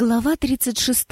Глава 36.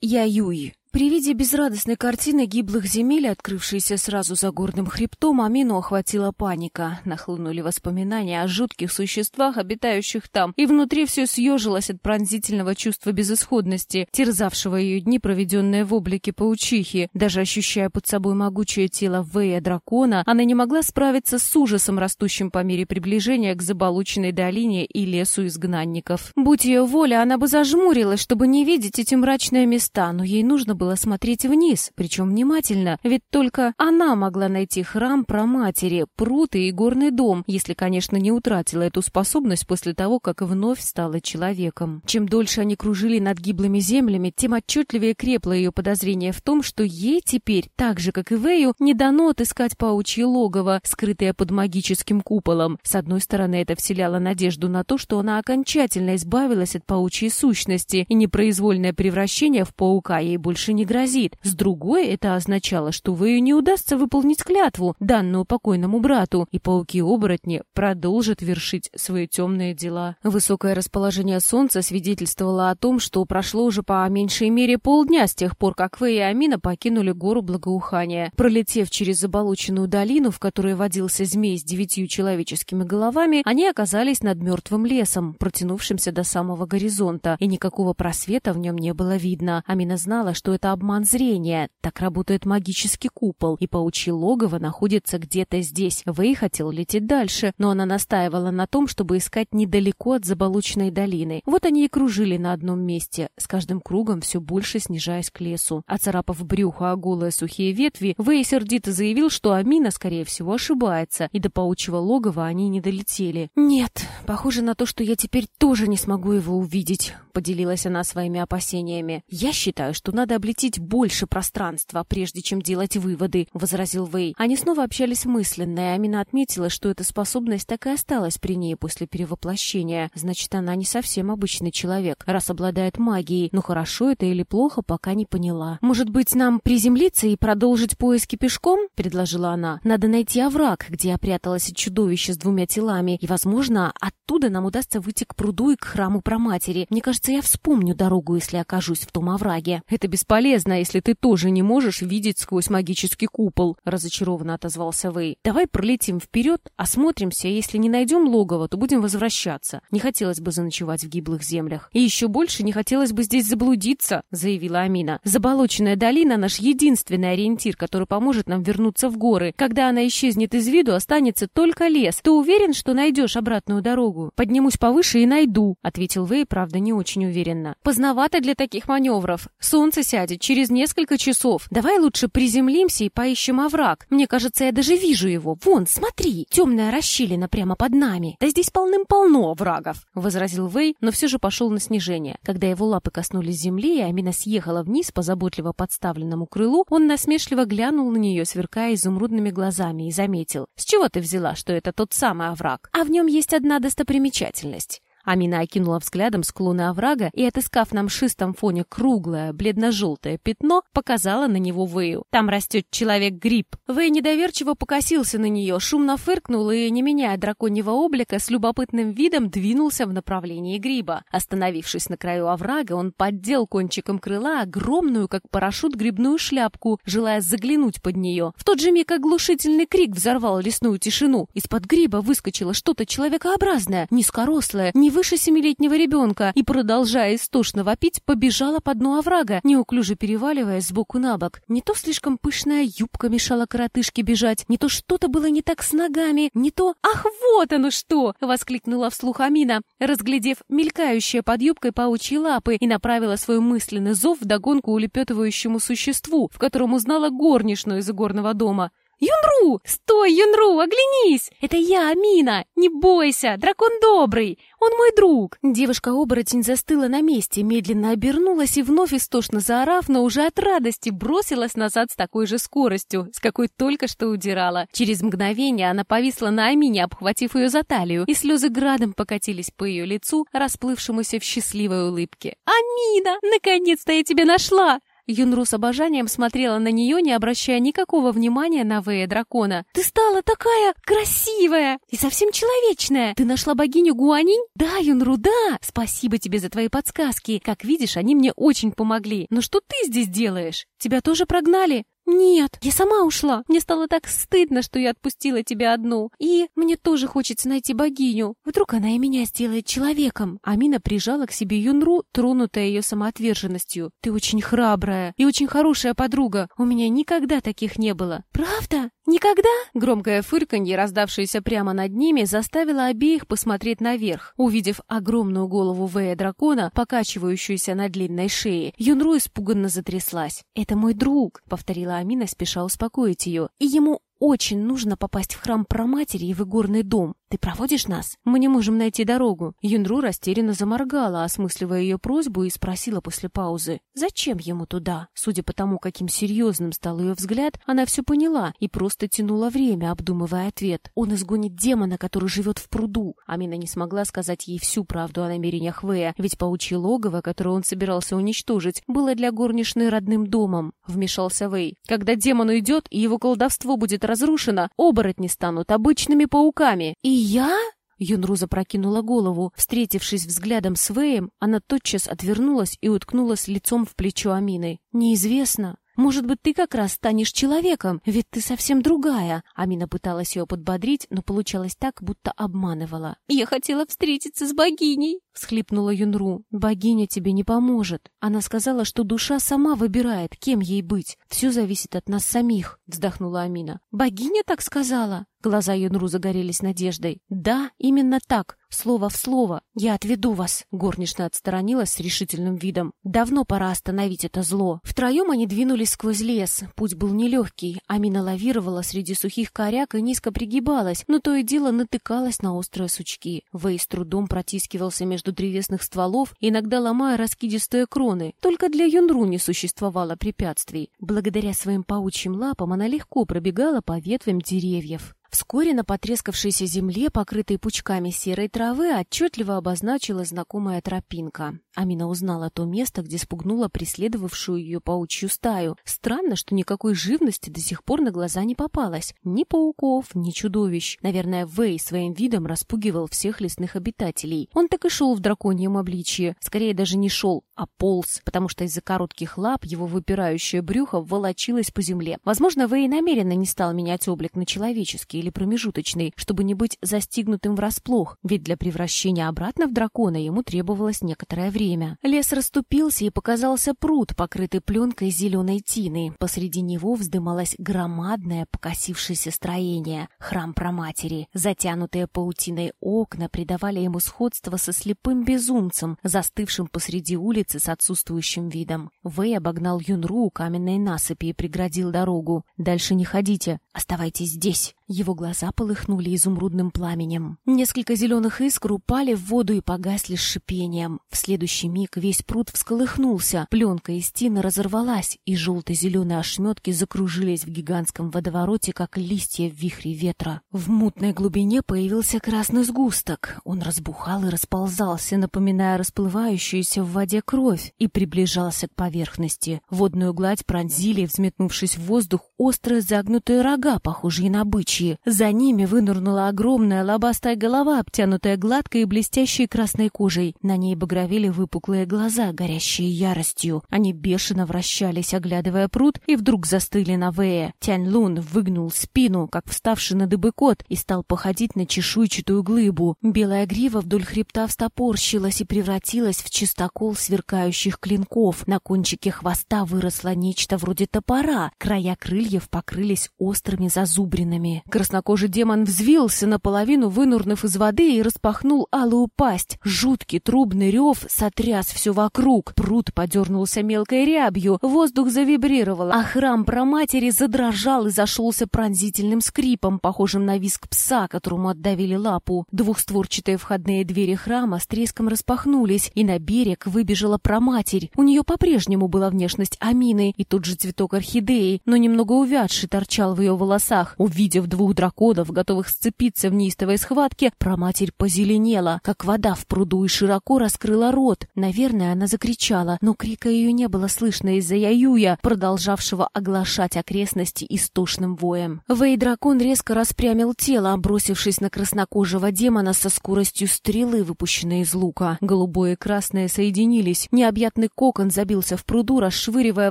Я Юй. При виде безрадостной картины гиблых земель, открывшейся сразу за горным хребтом, Амину охватила паника. Нахлынули воспоминания о жутких существах, обитающих там, и внутри все съежилось от пронзительного чувства безысходности, терзавшего ее дни, проведенные в облике паучихи. Даже ощущая под собой могучее тело Вэя дракона, она не могла справиться с ужасом, растущим по мере приближения к заболоченной долине и лесу изгнанников. Будь ее воля, она бы зажмурилась, чтобы не видеть эти мрачные места, но ей нужно было было смотреть вниз, причем внимательно, ведь только она могла найти храм про матери, пруд и горный дом, если, конечно, не утратила эту способность после того, как вновь стала человеком. Чем дольше они кружили над гиблыми землями, тем отчетливее крепло ее подозрение в том, что ей теперь, так же, как и Вэю, не дано отыскать паучье логово, скрытое под магическим куполом. С одной стороны, это вселяло надежду на то, что она окончательно избавилась от паучьей сущности, и непроизвольное превращение в паука ей больше не грозит. С другой, это означало, что Вэю не удастся выполнить клятву, данную покойному брату, и пауки-оборотни продолжат вершить свои темные дела. Высокое расположение солнца свидетельствовало о том, что прошло уже по меньшей мере полдня с тех пор, как Вэй и Амина покинули гору благоухания. Пролетев через заболоченную долину, в которой водился змей с девятью человеческими головами, они оказались над мертвым лесом, протянувшимся до самого горизонта, и никакого просвета в нем не было видно. Амина знала, что это это обман зрения. Так работает магический купол, и паучье логово находится где-то здесь. Вэй хотел лететь дальше, но она настаивала на том, чтобы искать недалеко от заболоченной долины. Вот они и кружили на одном месте, с каждым кругом все больше снижаясь к лесу. Оцарапав брюхо о голые сухие ветви, Вэй сердито заявил, что Амина, скорее всего, ошибается, и до паучьего логова они не долетели. «Нет, похоже на то, что я теперь тоже не смогу его увидеть», — поделилась она своими опасениями. «Я считаю, что надо облететь больше пространства, прежде чем делать выводы», — возразил Вэй. Они снова общались мысленно, и Амина отметила, что эта способность так и осталась при ней после перевоплощения. Значит, она не совсем обычный человек, раз обладает магией. Но хорошо это или плохо, пока не поняла. «Может быть, нам приземлиться и продолжить поиски пешком?» — предложила она. «Надо найти овраг, где опряталось чудовище с двумя телами, и, возможно, оттуда нам удастся выйти к пруду и к храму проматери. Мне кажется, я вспомню дорогу, если окажусь в том овраге». «Это бесполезно бесполезно, если ты тоже не можешь видеть сквозь магический купол», — разочарованно отозвался Вэй. «Давай пролетим вперед, осмотримся, если не найдем логово, то будем возвращаться. Не хотелось бы заночевать в гиблых землях. И еще больше не хотелось бы здесь заблудиться», — заявила Амина. «Заболоченная долина — наш единственный ориентир, который поможет нам вернуться в горы. Когда она исчезнет из виду, останется только лес. Ты уверен, что найдешь обратную дорогу?» «Поднимусь повыше и найду», — ответил Вэй, правда, не очень уверенно. «Поздновато для таких маневров. Солнце сядет, будет через несколько часов. Давай лучше приземлимся и поищем овраг. Мне кажется, я даже вижу его. Вон, смотри, темная расщелина прямо под нами. Да здесь полным-полно оврагов», — возразил Вэй, но все же пошел на снижение. Когда его лапы коснулись земли, и Амина съехала вниз по заботливо подставленному крылу, он насмешливо глянул на нее, сверкая изумрудными глазами, и заметил. «С чего ты взяла, что это тот самый овраг? А в нем есть одна достопримечательность». Амина окинула взглядом склоны оврага и, отыскав на мшистом фоне круглое, бледно-желтое пятно, показала на него Вэю. Там растет человек-гриб. Вэй недоверчиво покосился на нее, шумно фыркнул и, не меняя драконьего облика, с любопытным видом двинулся в направлении гриба. Остановившись на краю оврага, он поддел кончиком крыла огромную, как парашют, грибную шляпку, желая заглянуть под нее. В тот же миг оглушительный крик взорвал лесную тишину. Из-под гриба выскочило что-то человекообразное, низкорослое, не выше семилетнего ребенка и, продолжая истошно вопить, побежала по дну оврага, неуклюже переваливаясь сбоку на бок. Не то слишком пышная юбка мешала коротышке бежать, не то что-то было не так с ногами, не то... «Ах, вот оно что!» — воскликнула вслух Амина, разглядев мелькающее под юбкой паучьи лапы и направила свой мысленный зов вдогонку улепетывающему существу, в котором узнала горничную из игорного дома. «Юнру! Стой, Юнру, оглянись! Это я, Амина! Не бойся, дракон добрый! Он мой друг!» Девушка-оборотень застыла на месте, медленно обернулась и вновь истошно заорав, но уже от радости бросилась назад с такой же скоростью, с какой только что удирала. Через мгновение она повисла на Амине, обхватив ее за талию, и слезы градом покатились по ее лицу, расплывшемуся в счастливой улыбке. «Амина, наконец-то я тебя нашла!» Юнру с обожанием смотрела на нее, не обращая никакого внимания на Вэя дракона. «Ты стала такая красивая и совсем человечная! Ты нашла богиню Гуанинь?» «Да, Юнру, да! Спасибо тебе за твои подсказки. Как видишь, они мне очень помогли. Но что ты здесь делаешь? Тебя тоже прогнали?» «Нет, я сама ушла. Мне стало так стыдно, что я отпустила тебя одну. И мне тоже хочется найти богиню. Вдруг она и меня сделает человеком». Амина прижала к себе Юнру, тронутая ее самоотверженностью. «Ты очень храбрая и очень хорошая подруга. У меня никогда таких не было». «Правда? Никогда?» Громкое фырканье, раздавшееся прямо над ними, заставило обеих посмотреть наверх. Увидев огромную голову Вэя дракона, покачивающуюся на длинной шее, Юнру испуганно затряслась. «Это мой друг», — повторила Амина, спеша успокоить ее. «И ему очень нужно попасть в храм Проматери и в игорный дом. Ты проводишь нас? Мы не можем найти дорогу». Юнру растерянно заморгала, осмысливая ее просьбу, и спросила после паузы. «Зачем ему туда?» Судя по тому, каким серьезным стал ее взгляд, она все поняла и просто тянула время, обдумывая ответ. «Он изгонит демона, который живет в пруду». Амина не смогла сказать ей всю правду о намерениях Вэя, ведь паучье логово, которое он собирался уничтожить, было для горничной родным домом. Вмешался Вэй. «Когда демон уйдет, и его колдовство будет разрушено, оборотни станут обычными пауками. И я? Юнру запрокинула голову. Встретившись взглядом с Вэем, она тотчас отвернулась и уткнулась лицом в плечо Амины. «Неизвестно. Может быть, ты как раз станешь человеком, ведь ты совсем другая. Амина пыталась ее подбодрить, но получалось так, будто обманывала. Я хотела встретиться с богиней, всхлипнула Юнру. Богиня тебе не поможет. Она сказала, что душа сама выбирает, кем ей быть. Все зависит от нас самих, вздохнула Амина. Богиня так сказала? Глаза Юнру загорелись надеждой. «Да, именно так. Слово в слово. Я отведу вас». Горничная отсторонилась с решительным видом. «Давно пора остановить это зло». Втроем они двинулись сквозь лес. Путь был нелегкий. Амина лавировала среди сухих коряк и низко пригибалась, но то и дело натыкалась на острые сучки. Вэй с трудом протискивался между древесных стволов, иногда ломая раскидистые кроны. Только для Юнру не существовало препятствий. Благодаря своим паучьим лапам она легко пробегала по ветвям деревьев. Вскоре на потрескавшейся земле, покрытой пучками серой травы, отчетливо обозначилась знакомая тропинка. Амина узнала то место, где спугнула преследовавшую ее паучью стаю. Странно, что никакой живности до сих пор на глаза не попалось. Ни пауков, ни чудовищ. Наверное, Вэй своим видом распугивал всех лесных обитателей. Он так и шел в драконьем обличье. Скорее даже не шел, а полз, потому что из-за коротких лап его выпирающее брюхо волочилось по земле. Возможно, Вэй намеренно не стал менять облик на человеческий или промежуточный, чтобы не быть застигнутым врасплох, ведь для превращения обратно в дракона ему требовалось некоторое время. Лес расступился и показался пруд, покрытый пленкой зеленой тины. Посреди него вздымалось громадное покосившееся строение — храм проматери. Затянутые паутиной окна придавали ему сходство со слепым безумцем, застывшим посреди улицы с отсутствующим видом. Вэй обогнал Юнру у каменной насыпи и преградил дорогу. «Дальше не ходите, оставайтесь здесь». Его глаза полыхнули изумрудным пламенем. Несколько зеленых искр упали в воду и погасли с шипением. В следующий миг весь пруд всколыхнулся, пленка из тины разорвалась, и желто-зеленые ошметки закружились в гигантском водовороте, как листья в вихре ветра. В мутной глубине появился красный сгусток. Он разбухал и расползался, напоминая расплывающуюся в воде кровь, и приближался к поверхности. Водную гладь пронзили, взметнувшись в воздух, острые загнутые рога, похожие на бычьи. За ними вынырнула огромная лобастая голова, обтянутая гладкой и блестящей красной кожей. На ней багровели выпуклые глаза, горящие яростью. Они бешено вращались, оглядывая пруд, и вдруг застыли на Вэе. Тянь Лун выгнул спину, как вставший на дыбы кот, и стал походить на чешуйчатую глыбу. Белая грива вдоль хребта встопорщилась и превратилась в чистокол сверкающих клинков. На кончике хвоста выросло нечто вроде топора. Края крыльев покрылись острыми зазубринами. Краснокожий демон взвился наполовину, вынурнув из воды и распахнул алую пасть. Жуткий трубный рев сотряс все вокруг. Пруд подернулся мелкой рябью, воздух завибрировал, а храм проматери задрожал и зашелся пронзительным скрипом, похожим на виск пса, которому отдавили лапу. Двухстворчатые входные двери храма с треском распахнулись, и на берег выбежала проматерь. У нее по-прежнему была внешность Амины и тот же цветок орхидеи, но немного увядший торчал в ее волосах. Увидев двух драконов, готовых сцепиться в неистовой схватке, проматерь позеленела, как вода в пруду, и широко раскрыла рот, вот. Наверное, она закричала, но крика ее не было слышно из-за Яюя, продолжавшего оглашать окрестности истошным воем. Вей-дракон резко распрямил тело, бросившись на краснокожего демона со скоростью стрелы, выпущенной из лука. Голубое и красное соединились. Необъятный кокон забился в пруду, расшвыривая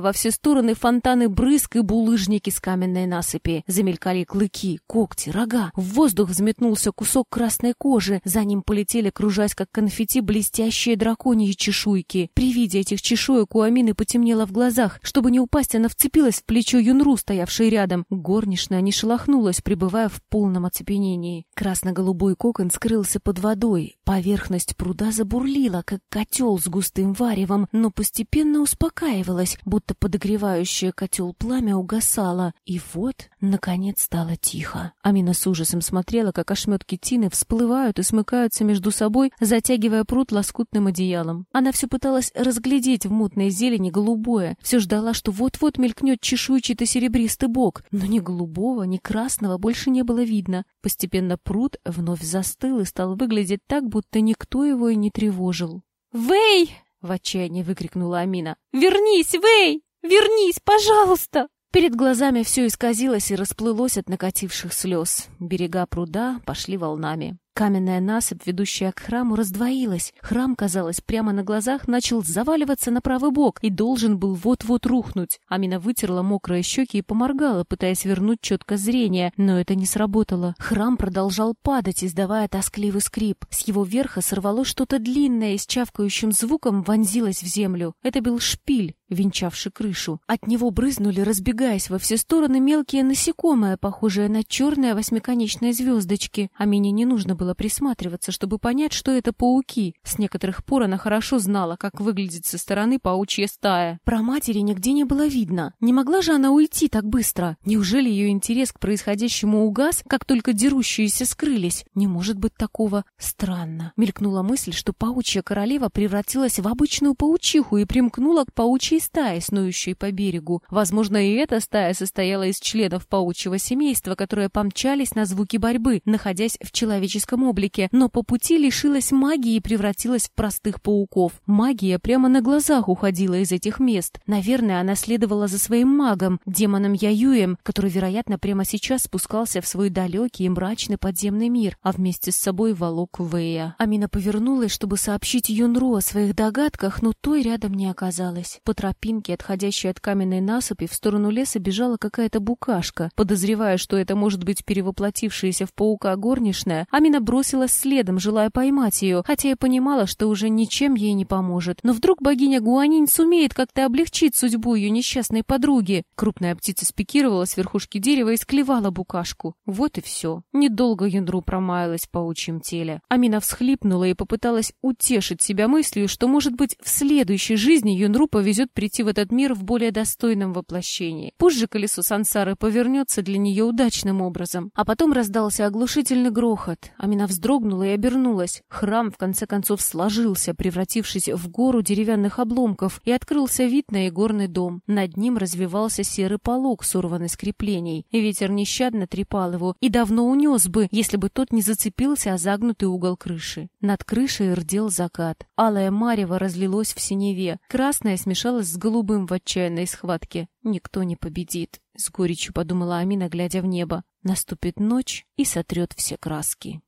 во все стороны фонтаны брызг и булыжники с каменной насыпи. Замелькали клыки, когти, рога. В воздух взметнулся кусок красной кожи. За ним полетели, кружась как конфетти, блестящие драконьи чешуйки. При виде этих чешуек у Амины потемнело в глазах. Чтобы не упасть, она вцепилась в плечо Юнру, стоявшей рядом. Горничная не шелохнулась, пребывая в полном оцепенении. Красно-голубой кокон скрылся под водой. Поверхность пруда забурлила, как котел с густым варевом, но постепенно успокаивалась, будто подогревающее котел пламя угасало. И вот, наконец, стало тихо. Амина с ужасом смотрела, как ошметки тины всплывают и смыкаются между собой, затягивая пруд лоскутным одеялом. Она все пыталась разглядеть в мутной зелени голубое, все ждала, что вот-вот мелькнет чешуйчатый серебристый бок, но ни голубого, ни красного больше не было видно. Постепенно пруд вновь застыл и стал выглядеть так, будто никто его и не тревожил. «Вэй!» — в отчаянии выкрикнула Амина. «Вернись, Вэй! Вернись, пожалуйста!» Перед глазами все исказилось и расплылось от накативших слез. Берега пруда пошли волнами. Каменная насыпь, ведущая к храму, раздвоилась. Храм, казалось, прямо на глазах начал заваливаться на правый бок и должен был вот-вот рухнуть. Амина вытерла мокрые щеки и поморгала, пытаясь вернуть четкое зрение, но это не сработало. Храм продолжал падать, издавая тоскливый скрип. С его верха сорвалось что-то длинное и с чавкающим звуком вонзилось в землю. Это был шпиль, венчавший крышу. От него брызнули, разбегаясь во все стороны, мелкие насекомые, похожие на черные восьмиконечные звездочки. Амине не нужно было присматриваться, чтобы понять, что это пауки. С некоторых пор она хорошо знала, как выглядит со стороны паучья стая. Про матери нигде не было видно. Не могла же она уйти так быстро? Неужели ее интерес к происходящему угас, как только дерущиеся скрылись? Не может быть такого. Странно. Мелькнула мысль, что паучья королева превратилась в обычную паучиху и примкнула к паучьей стае, снующей по берегу. Возможно, и эта стая состояла из членов паучьего семейства, которые помчались на звуки борьбы, находясь в человеческом облике, но по пути лишилась магии и превратилась в простых пауков. Магия прямо на глазах уходила из этих мест. Наверное, она следовала за своим магом, демоном Яюем, который, вероятно, прямо сейчас спускался в свой далекий и мрачный подземный мир, а вместе с собой волок Вэя. Амина повернулась, чтобы сообщить Юнру о своих догадках, но той рядом не оказалось. Тропинке, отходящей от каменной насыпи, в сторону леса бежала какая-то букашка. Подозревая, что это может быть перевоплотившаяся в паука горничная, Амина бросилась следом, желая поймать ее, хотя и понимала, что уже ничем ей не поможет. Но вдруг богиня Гуанинь сумеет как-то облегчить судьбу ее несчастной подруги. Крупная птица спикировала с верхушки дерева и склевала букашку. Вот и все. Недолго Юндру промаялась в паучьем теле. Амина всхлипнула и попыталась утешить себя мыслью, что, может быть, в следующей жизни Юнру повезет прийти в этот мир в более достойном воплощении. Пусть же колесо сансары повернется для нее удачным образом. А потом раздался оглушительный грохот. Амина вздрогнула и обернулась. Храм, в конце концов, сложился, превратившись в гору деревянных обломков, и открылся вид на игорный дом. Над ним развивался серый полог, сорванный с креплений. Ветер нещадно трепал его и давно унес бы, если бы тот не зацепился о загнутый угол крыши. Над крышей рдел закат. Алое марево разлилось в синеве. Красное смешалось с голубым в отчаянной схватке. Никто не победит. С горечью подумала Амина, глядя в небо. Наступит ночь и сотрет все краски.